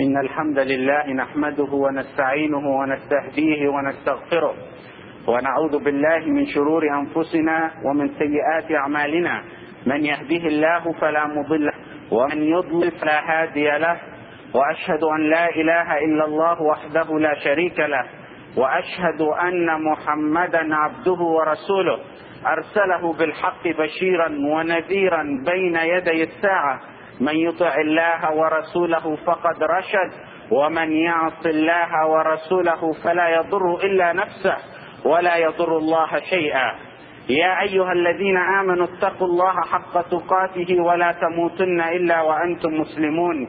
إن الحمد لله نحمده ونستعينه ونستهديه ونستغفره ونعوذ بالله من شرور أنفسنا ومن سيئات أعمالنا. من يهده الله فلا مضل ومن يضلل فلا هادي له. وأشهد أن لا إله إلا الله وحده لا شريك له. وأشهد أن محمدا عبده ورسوله. أرسله بالحق بشيرا ونذيرا بين يدي الساعة. من يطع الله ورسوله فقد رشد ومن يعص الله ورسوله فلا يضر إلا نفسه ولا يضر الله شيئا. يا أيها الذين آمنوا اتقوا الله حق تقاته ولا تموتن إلا وأنتم مسلمون.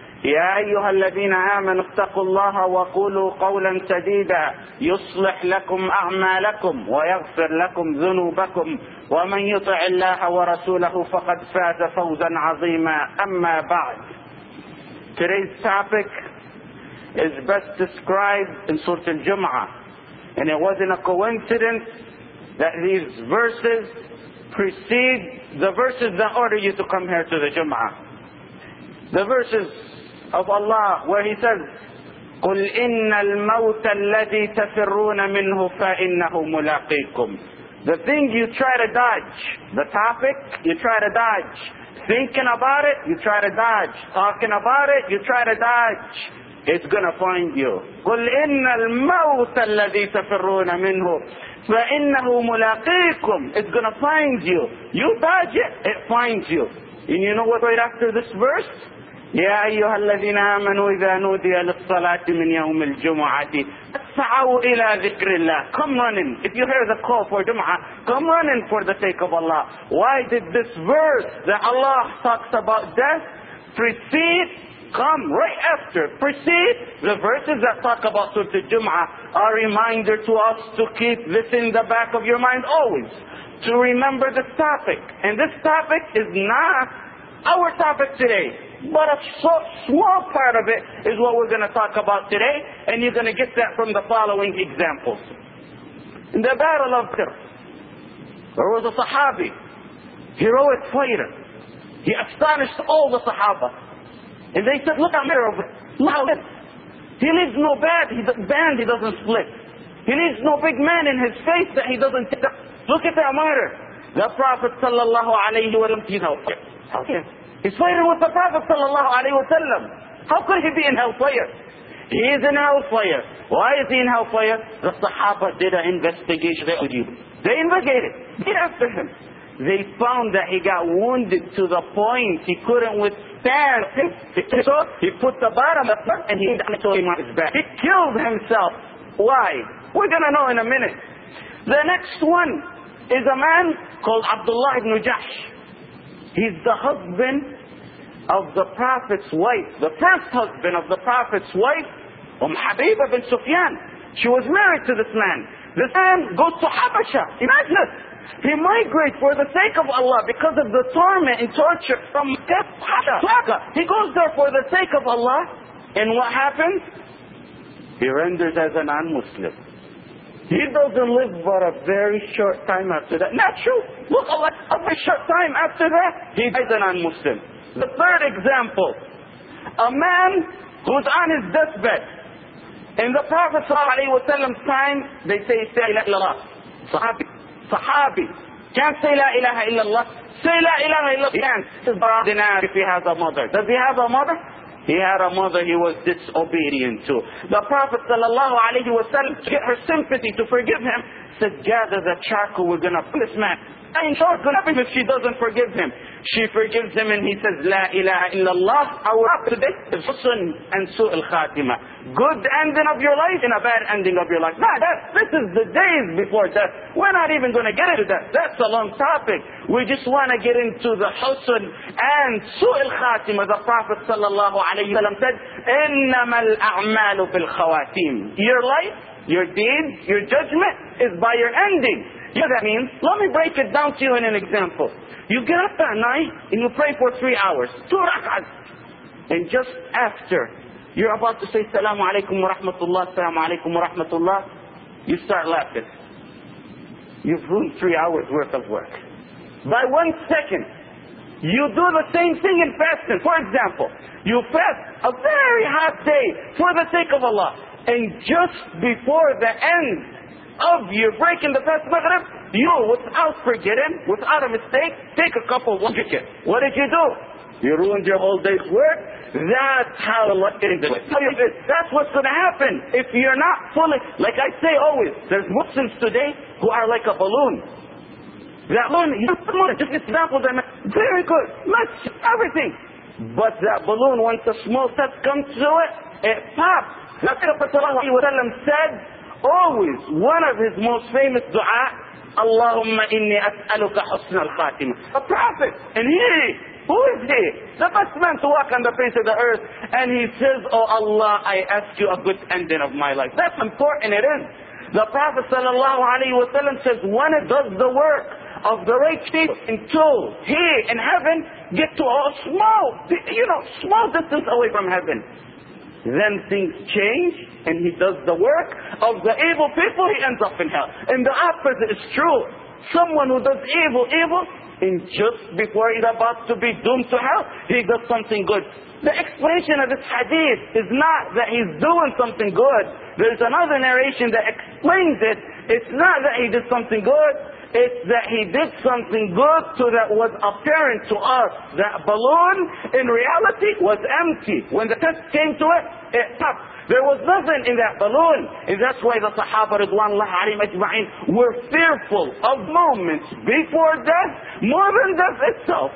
يا ايها الذين امنوا اتقوا الله وقولوا قولا سديدا يصلح لكم اعمالكم ويغفر لكم ذنوبكم ومن يطع الله ورسوله فقد فاز فوزا عظيما اما بعد Today's topic is best described in Surah Al-Jum'ah. And it wasn't a coincidence that these verses precede the verses that order you to come here to the Jum'ah. The verses of Allah where He says, قل إن الموت الذي تفرون منه فإنه ملاقيكم. The thing you try to dodge, the topic you try to dodge, thinking about it you try to dodge, talking about it you try to dodge. It's gonna find you. قل إن الموت الذي تفرون منه فإنه ملاقيكم. It's gonna find you. You dodge it, it finds you. And you know what right after this verse? يا أيها الذين آمنوا إذا نودي للصلاة من يوم الجمعة فاسعوا إلى ذكر الله. Come running. If you hear the call for Jum'ah, come running for the sake of Allah. Why did this verse that Allah talks about death precede come right after, precede the verses that talk about Surah Al-Jum'ah, a reminder to us to keep this in the back of your mind always, to remember this topic. And this topic is not our topic today, but a so small part of it is what we're going to talk about today, and you're going to get that from the following examples. In the Battle of Tir, there was a Sahabi, heroic fighter. He astonished all the Sahaba. And they said, look at Amir, look how He leaves no bad, he, band he doesn't split. He leaves no big man in his face that he doesn't take up. Look at that martyr. The Prophet sallallahu alayhi wa sallam, he's hellfire. Okay. He's fighting with the Prophet sallam. How could he be in hellfire? He is in hellfire. Why is he in hellfire? The Sahaba did an investigation. They investigated. Get after him. They found that he got wounded to the point he couldn't withstand. So he put the bottom up and he him on his back. He killed himself. Why? We're gonna know in a minute. The next one is a man called Abdullah ibn Jahsh. He's the husband of the Prophet's wife, the first husband of the Prophet's wife, Umm Habiba bin Sufyan. She was married to this man. This man goes to Habasha. Imagine this. He migrates for the sake of Allah because of the torment and torture from Makkah. He goes there for the sake of Allah. And what happens? He renders as a non-Muslim. He doesn't live but a very short time after that. Not true. Look, a very short time after that, he dies a non-Muslim. The third example, a man who's on his deathbed. In the Prophet ﷺ's time, they say, say la ilaha Sahabi. Sahabi. Can't say la ilaha illallah. Say la ilaha illallah. Can't. Dinar if he has a mother. Does he have a mother? He had a mother he was disobedient to. The Prophet wasallam, to get her sympathy to forgive him, said, gather the charcoal, we're going to put this man. And sure, going to if she doesn't forgive him. She forgives him and he says, La ilaha illallah. Our today is husn and su'al khatima. Good ending of your life and a bad ending of your life. Nah, that, this is the days before death. We're not even going to get into that. That's a long topic. We just want to get into the husn and su'al khatima. The Prophet sallallahu alayhi wa sallam said, إِنَّمَا الْأَعْمَالُ بِالْخَوَاتِيمِ Your life, your deeds, your judgment is by your ending. You know what that means? Let me break it down to you in an example. You get up at night and you pray for three hours, two rak'ahs. And just after you're about to say Salamu alaikum wa rahmatullah, alaikum wa rahmatullah, you start laughing. You've ruined three hours worth of work. By one second, you do the same thing in fasting. For example, you fast a very hot day for the sake of Allah. And just before the end of your break in the fast maghrib, you, without forgetting, without a mistake, take a couple of What did you do? You ruined your whole day's work. That's how Allah it. That's what's going to happen if you're not fully, like I say always, there's Muslims today who are like a balloon. That balloon, you just example, them very good, much, everything. But that balloon, once a small step comes to it, it pops. The Prophet said, always, one of his most famous dua, Allahumma inni as'aluka husna al-khatimah. A prophet, and he who is he? The first man to walk on the face of the earth. And he says, Oh Allah, I ask you a good ending of my life. That's important it is. The Prophet ﷺ says, when it does the work of the right people until he in heaven get to a small, you know, small distance away from heaven. Then things change and he does the work of the evil people, he ends up in hell. And the opposite is true. Someone who does evil, evil, and just before he's about to be doomed to hell, he does something good. The explanation of this hadith is not that he's doing something good. There's another narration that explains it. It's not that he did something good. It's that he did something good so that was apparent to us. That balloon, in reality, was empty. When the test came to it, it popped. There was nothing in that balloon. And that's why the Sahaba Ridwanullah alayhim ajma'in were fearful of moments before death more than death itself.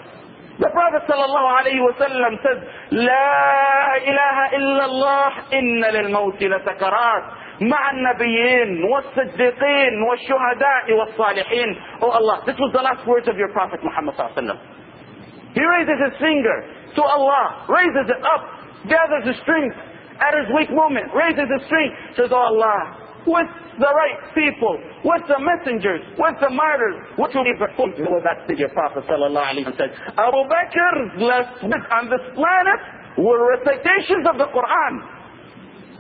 The Prophet sallallahu alayhi wa sallam said, لا إله إلا الله إن للموت لسكرات مع النبيين والصديقين والشهداء والصالحين. Oh Allah, this was the last words of your Prophet Muhammad sallallahu alayhi wa sallam. He raises his finger to Allah, raises it up, gathers his strength, at his weak moment, raises his strength, says, Oh Allah, with the right people, with the messengers, with the martyrs, what will he perform? Well, that's the Prophet sallallahu alayhi wa said, Abu Bakr's last on this planet were recitations of the Quran.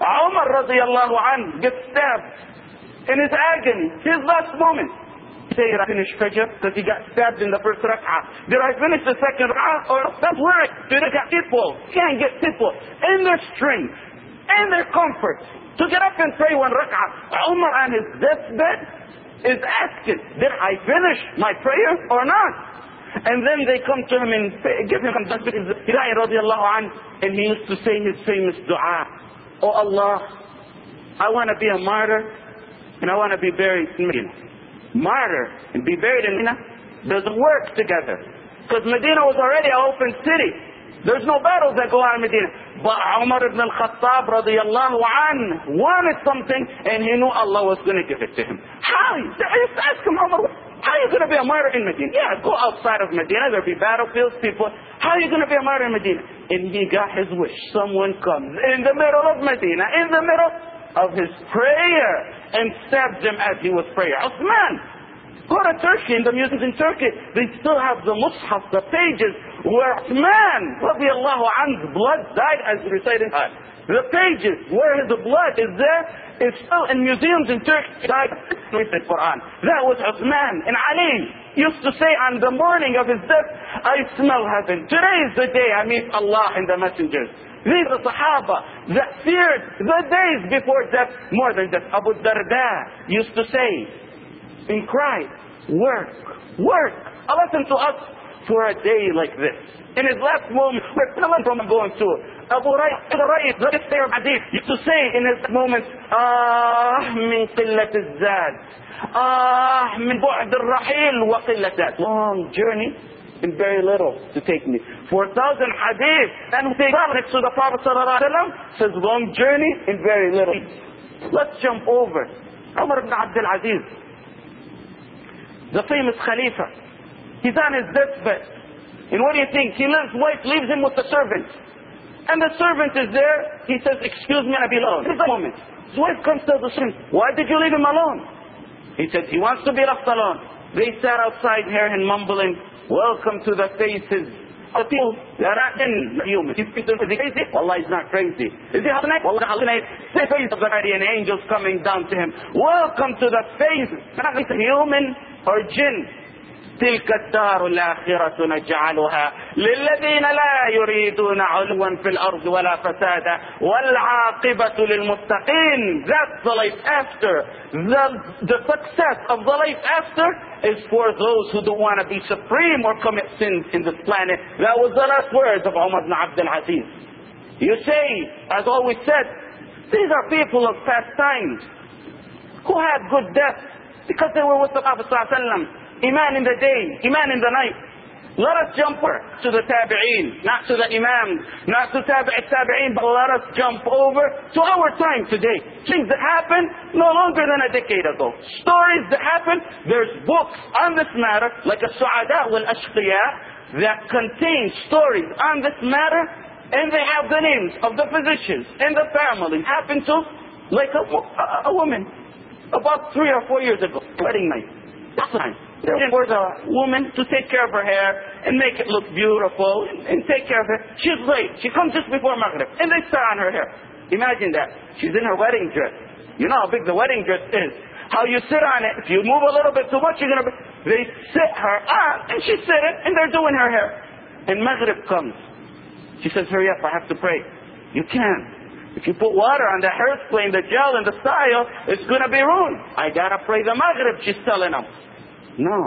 Umar radiallahu anh gets stabbed in his agony, his last moment say I finish Fajr because he got stabbed in the first rak'ah. Did I finish the second rak'ah? Or where I did I get people. Can't get people in their strength, in their comfort to get up and pray one rak'ah. Umar on his deathbed is asking, did I finish my prayer or not? And then they come to him and give him Hidayah radiallahu anh, and he used to say his famous dua. Oh Allah, I want to be a martyr and I want to be buried in Medina martyr and be buried in Medina doesn't work together. Because Medina was already an open city. There's no battles that go on in Medina. But Umar ibn al-Khattab radiallahu an wanted something and he knew Allah was going to give it to him. How? Used ask him, Umar, how are you going to be a martyr in Medina? Yeah, go outside of Medina. There'll be battlefields, people. How are you going to be a martyr in Medina? And he got his wish. Someone comes in the middle of Medina, in the middle of his prayer and stabbed him as he was praying. Uthman, go to Turkey, in the museums in Turkey, they still have the mushaf, the pages where Uthman, radiallahu anh's blood died as recited. The pages where his blood is there is still in museums in Turkey. Died with the Quran. That was Uthman. And Ali used to say on the morning of his death, I smell heaven. Today is the day I meet Allah and the messengers. These are Sahaba that feared the days before death more than death. Abu Darda used to say and cry, work, work. Lesson to us for a day like this. In his last moment, we're telling from going to Abu Hurairah, the fair hadith, used to say in his moments, Ah, min qillat al-zad. Ah, min al-rahil wa qillat Long journey and very little to take me. 4,000 hadith and we take next to the Prophet says long journey and very little. Let's jump over. Umar ibn Abdul Aziz, the famous Khalifa. He's on his deathbed. And what do you think? He lives, wife leaves him with the servant. And the servant is there. He says, excuse me, I'll be alone. This moment. His wife comes to the servant. Why did you leave him alone? He said he wants to be left alone. They sat outside here and mumbling, welcome to the faces of people that are in human. Is he crazy? Allah is not crazy. Is he hallucinate? Allah hallucinate. The face of the guardian angels coming down to him. Welcome to the faces. Not human or jinn. تلك الدار الآخرة نجعلها للذين لا يريدون علوا في الأرض ولا فسادا والعاقبة للمتقين That's the life after. The, the success of the life after is for those who don't want to be supreme or commit sins in this planet. That was the last words of Umar ibn Abdul Aziz. You say, as always said, these are people of past times who had good death because they were with the Prophet ﷺ. Iman in the day, Iman in the night. Let us jump to the tabi'een, not to the imam, not to tabi'i tabi'een, but let us jump over to our time today. Things that happened no longer than a decade ago. Stories that happened, there's books on this matter, like a Su'ada wal Ashqiya, that contain stories on this matter, and they have the names of the physicians and the family. Happened to, like a, a, a woman, about three or four years ago, wedding night. That's time for the woman to take care of her hair and make it look beautiful and take care of it. She's late. She comes just before Maghrib and they start on her hair. Imagine that. She's in her wedding dress. You know how big the wedding dress is. How you sit on it. If you move a little bit too much, you're gonna. Be... They sit her on and she's sitting and they're doing her hair. And Maghrib comes. She says, "Hurry up! I have to pray." You can't. If you put water on the hairspray, the gel, and the style, it's gonna be ruined. I gotta pray the Maghrib. She's telling them. No.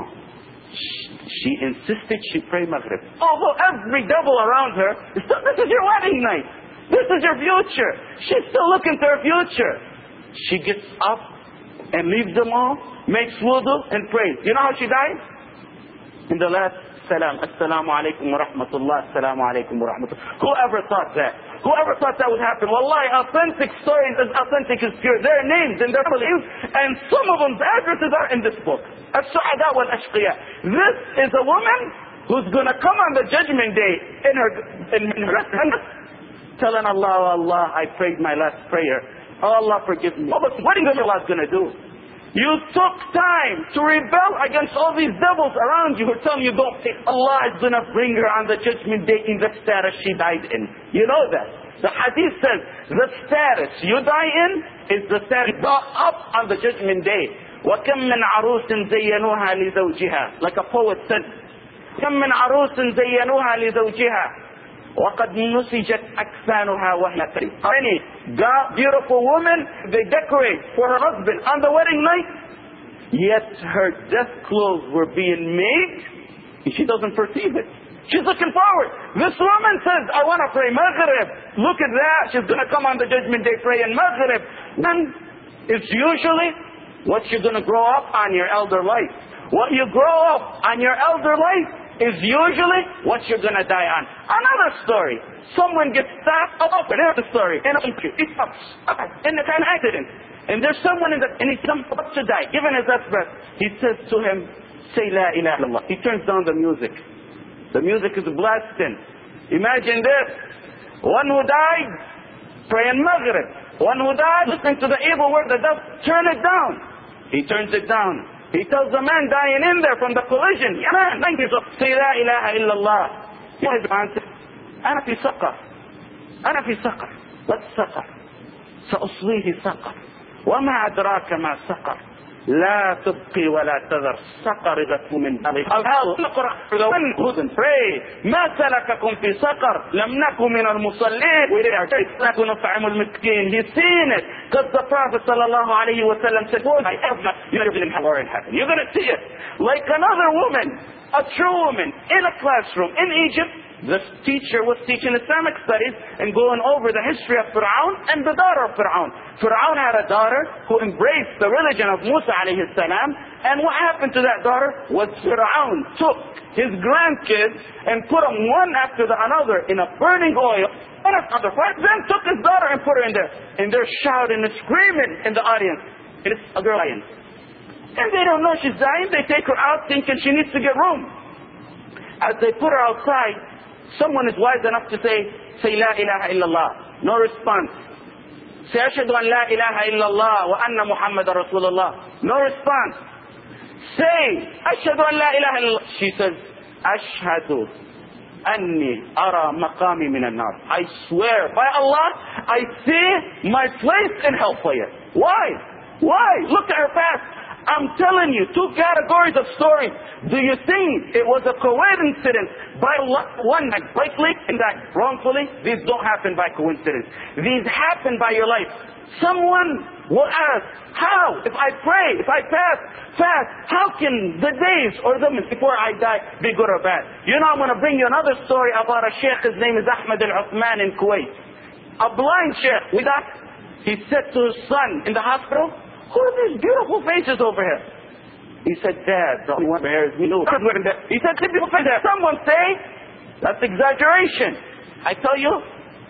She insisted she pray Maghrib. Although every devil around her, this is your wedding night. This is your future. She's still looking to her future. She gets up and leaves them all, makes wudu and prays. You know how she died? In the last salam, assalamu alaikum wa rahmatullah, assalamu alaikum wa rahmatullah. Whoever thought that? Whoever thought that would happen? Wallahi, authentic stories as authentic as pure. Their names and their beliefs, and some of them's addresses are in this book. As-Su'ada wal-Ashqiya. This is a woman who's going to come on the judgment day in her, in, in her telling Allah, oh Allah, I prayed my last prayer. Oh Allah, forgive me. Oh, but what is Allah going to do? You took time to rebel against all these devils around you who are telling you don't pay. Allah is going to bring her on the judgment day in the status she died in. You know that. The hadith says the status you die in is the status brought up on the judgment day. وكم من عروس زينوها لزوجها like a poet said كم من عروس زينوها لزوجها وقد نسجت أكفانها وهي تريد Many beautiful women they decorate for her husband on the wedding night yet her death clothes were being made and she doesn't perceive it She's looking forward. This woman says, I want to pray Maghrib. Look at that. She's going to come on the judgment day praying Maghrib. And it's usually what you're going to grow up on your elder life. What you grow up on your elder life is usually what you're going to die on. Another story. Someone gets the story. In a country. It's in the kind of accident. And there's someone in the, and he's about to die. Given his last breath, he says to him, say La ilaha illallah. He turns down the music. The music is blasting. Imagine this. One who died praying Maghrib. One who died listening to the evil word that does turn it down. He turns it down. He tells the man dying in there from the collision, يا man, thank you. Say لا إله إلا الله. His answer, أنا في سقر. أنا في سقر. What's سقر? سأصليه سقر. وما أدراك ما سقر. لا تبقي ولا تذر سقر غث من اقرأ إيه، ما سلككم في سقر لم نكن من المصلين. نكن نطعم المسكين. لسينة قد صلى الله عليه وسلم. تقول You're going to see it. Like another woman, a true woman in a classroom in Egypt, this teacher was teaching Islamic studies and going over the history of Fir'aun and the daughter of Fir'aun. Fir'aun had a daughter who embraced the religion of Musa alayhi salam. And what happened to that daughter was Fir'aun took his grandkids and put them one after the another in a burning oil. One after the other. Then took his daughter and put her in there. And they're shouting and screaming in the audience. And it's a girl dying. And they don't know she's dying. They take her out thinking she needs to get room. As they put her outside, Someone is wise enough to say, say La ilaha illallah. No response. Say, Ashadu an la ilaha illallah wa anna Muhammad Rasulullah. No response. Say, Ashadu an la ilaha illallah. She says, Ashhadu anni ara maqami min I swear by Allah, I see my place in hellfire. Why? Why? Look at her past. I'm telling you, two categories of stories. Do you think it was a coincidence by one night, rightly and that wrongfully? These don't happen by coincidence. These happen by your life. Someone will ask, how? If I pray, if I fast, fast, how can the days or the minutes before I die be good or bad? You know, I'm going to bring you another story about a sheikh. His name is Ahmed al-Uthman in Kuwait. A blind sheikh. With that, he said to his son in the hospital, who are these beautiful faces over here? He said, Dad, the only one here is me. He said, beautiful. Someone say, that's exaggeration. I tell you,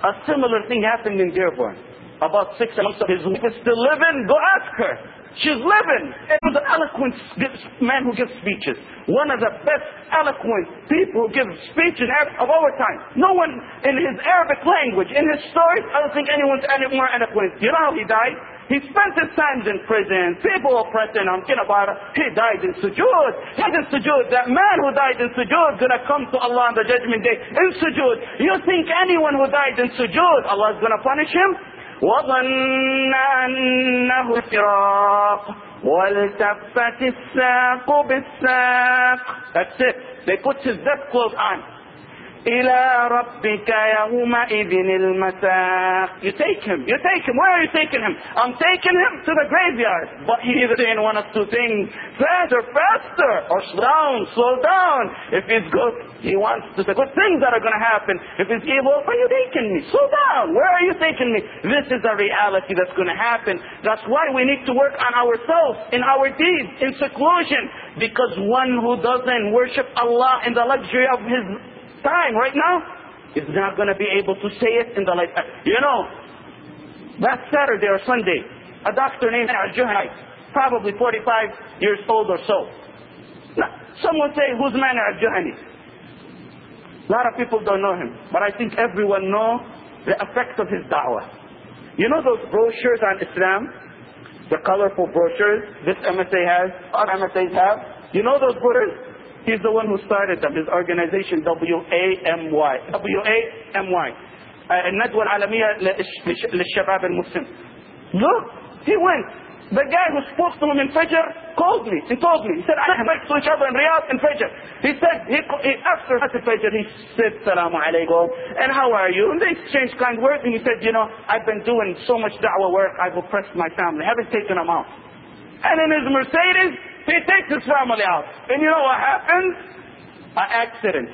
a similar thing happened in Dearborn. About six months of his wife is still living. Go ask her. She's living. It was an eloquent man who gives speeches. One of the best eloquent people who gives speeches of our time. No one in his Arabic language, in his stories, I don't think anyone's any more eloquent. You know how he died? He spent his time in prison. People oppressing him. You know about He died in sujood. He died in sujood. That man who died in sujood is gonna come to Allah on the judgment day in sujood. You think anyone who died in sujood, Allah is gonna punish him? وظن أنه فراق والتفت الساق بالساق That's it. They put his death clothes on. إلى ربك يومئذ المساق You take him, you take him. Where are you taking him? I'm taking him to the graveyard. But he's either saying one of two things. Faster, faster. Or slow down, slow down. If it's good, he wants to say good things that are going to happen. If it's evil, where are you taking me? Slow down. Where are you taking me? This is a reality that's going to happen. That's why we need to work on ourselves, in our deeds, in seclusion. Because one who doesn't worship Allah in the luxury of his time right now is not going to be able to say it in the light. Uh, you know, last Saturday or Sunday, a doctor named Al-Juhani, probably 45 years old or so. Now, someone say, who's man Al-Juhani? A lot of people don't know him, but I think everyone know the effect of his da'wah. You know those brochures on Islam? The colorful brochures this MSA has, other MSAs have? You know those brochures? He's the one who started them, his organization, W-A-M-Y. W-A-M-Y. الندوة العالمية للشباب المسلم. Look, he went. The guy who spoke to him in Fajr called me. He told me. He said, I met to each other in Riyadh in Fajr. He said, he, he, after Fajr, he said, Salamu alaikum. And how are you? And they exchanged kind words. And he said, you know, I've been doing so much da'wah work. I've oppressed my family. I haven't taken them out. And in his Mercedes, he takes his family out. And you know what happens? An accident.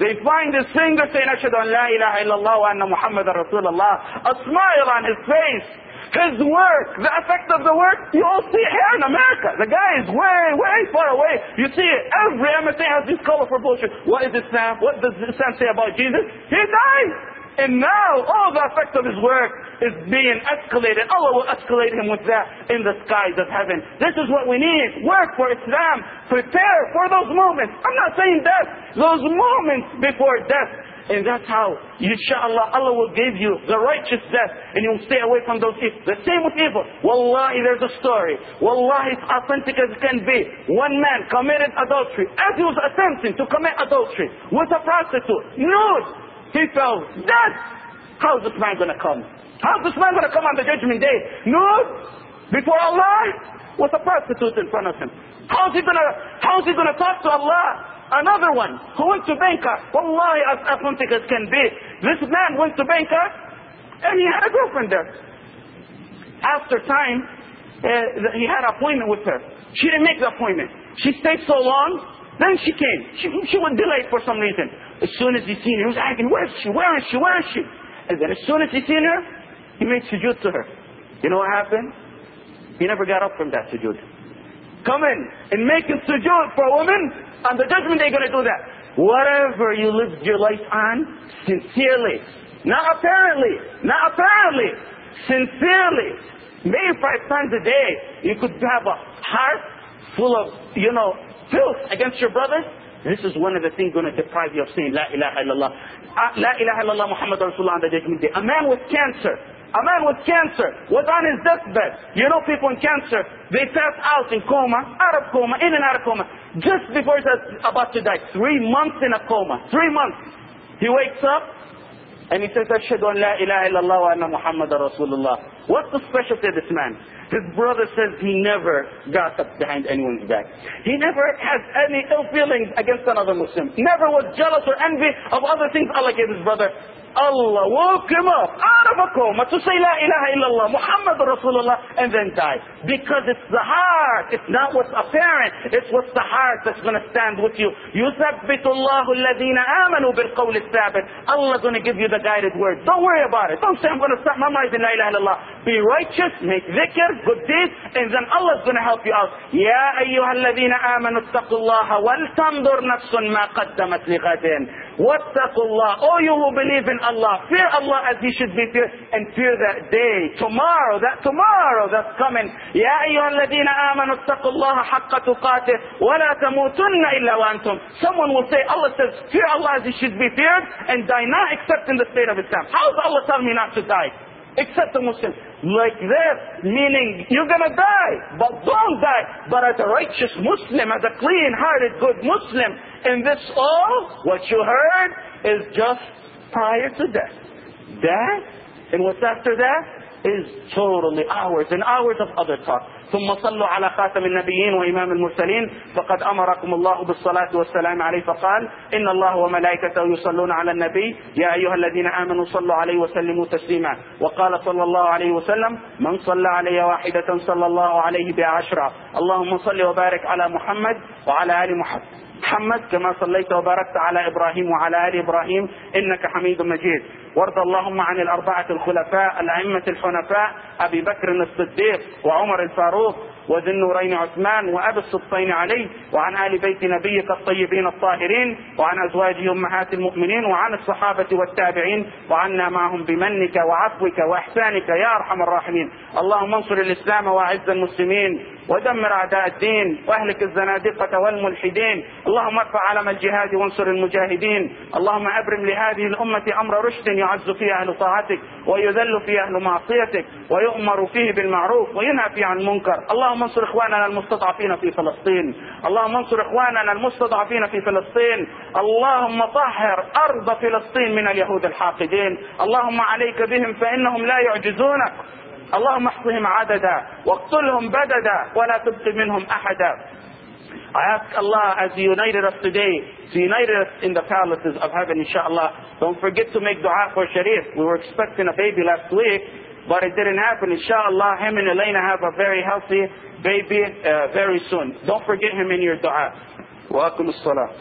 They find the singer saying, Ashadu an la ilaha illallah wa anna Muhammad Rasulullah. A smile on his face. His work, the effect of the work, you all see it here in America. The guy is way, way far away. You see it. Every MSA has this colorful bullshit. What is Islam? What does Islam say about Jesus? He died. And now all the effect of his work is being escalated. Allah will escalate him with that in the skies of heaven. This is what we need. Work for Islam. Prepare for those moments. I'm not saying death. Those moments before death. And that's how, inshallah, Allah will give you the righteous death and you'll stay away from those evil. The same with evil. Wallahi, there's a story. Wallahi, it's authentic as it can be. One man committed adultery as he was attempting to commit adultery with a prostitute. Nude. He fell dead. How's this man going to come? How's this man going to come on the judgment day? No, before Allah was a prostitute in front of him. How's he going to, how's he going to talk to Allah? Another one who went to Bangkok. Wallahi, as authentic as can be. This man went to Bangkok and he had a girlfriend there. After time, uh, he had an appointment with her. She didn't make the appointment. She stayed so long, then she came. She, she was delayed for some reason. As soon as he seen her, he was asking, where is she? Where is she? Where is she? And then as soon as he seen her, he made sujood to her. You know what happened? He never got up from that sujood. Come in and making sujood for a woman, on the judgment day going to do that. Whatever you lived your life on, sincerely, not apparently, not apparently, sincerely, maybe five times a day, you could have a heart full of, you know, filth against your brothers, this is one of the things going to deprive you of saying La ilaha illallah. Uh, La ilaha illallah Muhammad Rasulullah on the judgment day. A man with cancer A man with cancer was on his deathbed. You know people in cancer, they pass out in coma, out of coma, in and out of coma. Just before he's about to die. Three months in a coma. Three months. He wakes up and he says, Ashhadu an la ilaha illallah wa anna Muhammad Rasulullah. What's the specialty of this man? His brother says he never gossiped behind anyone's back. He never has any ill feelings against another Muslim. Never was jealous or envy of other things Allah gave his brother. Allah woke him up out of a coma to say La ilaha illallah, Muhammad Rasulullah, and then die. Because it's the heart, it's not what's apparent, it's what's the heart that's going to stand with you. يُثَبِّتُ اللَّهُ الَّذِينَ آمَنُوا بِالْقَوْلِ الثَّابِتِ Allah's going to give you the guided word. Don't worry about it. Don't say, I'm going to stop my mind in La ilaha illallah. Be righteous, make dhikr, good deeds, and then Allah's going to help you out. يَا أَيُّهَا الَّذِينَ آمَنُوا اتَّقُوا اللَّهَ وَلْتَنظُرْ نَفْسٌ مَا قَدَّمَتْ لِغَدٍ وَاتَّقُوا اللَّهَ Oh, you who believe in Allah. Fear Allah as He should be feared and fear that day, tomorrow, that tomorrow that's coming. يا أيها الذين آمنوا اتقوا الله حق تقاته ولا تموتن إلا وأنتم. Someone will say, Allah says, fear Allah as He should be feared and die not except in the state of Islam. How is Allah telling me not to die? Except a Muslim. Like this, meaning you're gonna die, but don't die. But as a righteous Muslim, as a clean-hearted, good Muslim, in this all, what you heard is just prior to death. Death, and what's after that is totally hours and hours of other talk. ثم صلوا على خاتم النبيين وإمام المرسلين. فقد أمركم الله بالصلاة والسلام عليه فقال إن الله وملائكته يصلون على النبي. يا أيها الذين آمنوا صلوا عليه وسلموا تسليما. وقال صلى الله عليه وسلم من صلى علي واحدة صلى الله عليه بعشرة. اللهم صل وبارك على محمد وعلى آل محمد. محمد كما صليت وباركت على إبراهيم وعلى آل إبراهيم إنك حميد مجيد. وارض اللهم عن الأربعة الخلفاء الأئمة الحنفاء أبي بكر الصديق وعمر الفاروق وذي النورين عثمان وأبي السبطين علي وعن آل بيت نبيك الطيبين الطاهرين وعن ازواجه أمهات المؤمنين وعن الصحابة والتابعين وعنا معهم بمنك وعفوك وإحسانك يا أرحم الراحمين. اللهم انصر الإسلام وأعز المسلمين. ودمر أعداء الدين وأهلك الزنادقة والملحدين. اللهم ارفع علم الجهاد وانصر المجاهدين. اللهم أبرم لهذه الأمة أمر رشد يعز فيه أهل طاعتك ويذل فيه أهل معصيتك ويؤمر فيه بالمعروف وينهى فيه عن المنكر. اللهم انصر إخواننا المستضعفين في فلسطين. اللهم انصر إخواننا المستضعفين في فلسطين. اللهم طهر أرض فلسطين من اليهود الحاقدين. اللهم عليك بهم فإنهم لا يعجزونك. اللهم احصهم عددا واقتلهم بددا ولا تبق منهم احدا I ask Allah as He united us today, to unite us in the palaces of heaven, inshallah. Don't forget to make dua for Sharif. We were expecting a baby last week, but it didn't happen. Inshallah, him and Elena have a very healthy baby uh, very soon. Don't forget him in your dua. وأقم الصلاة.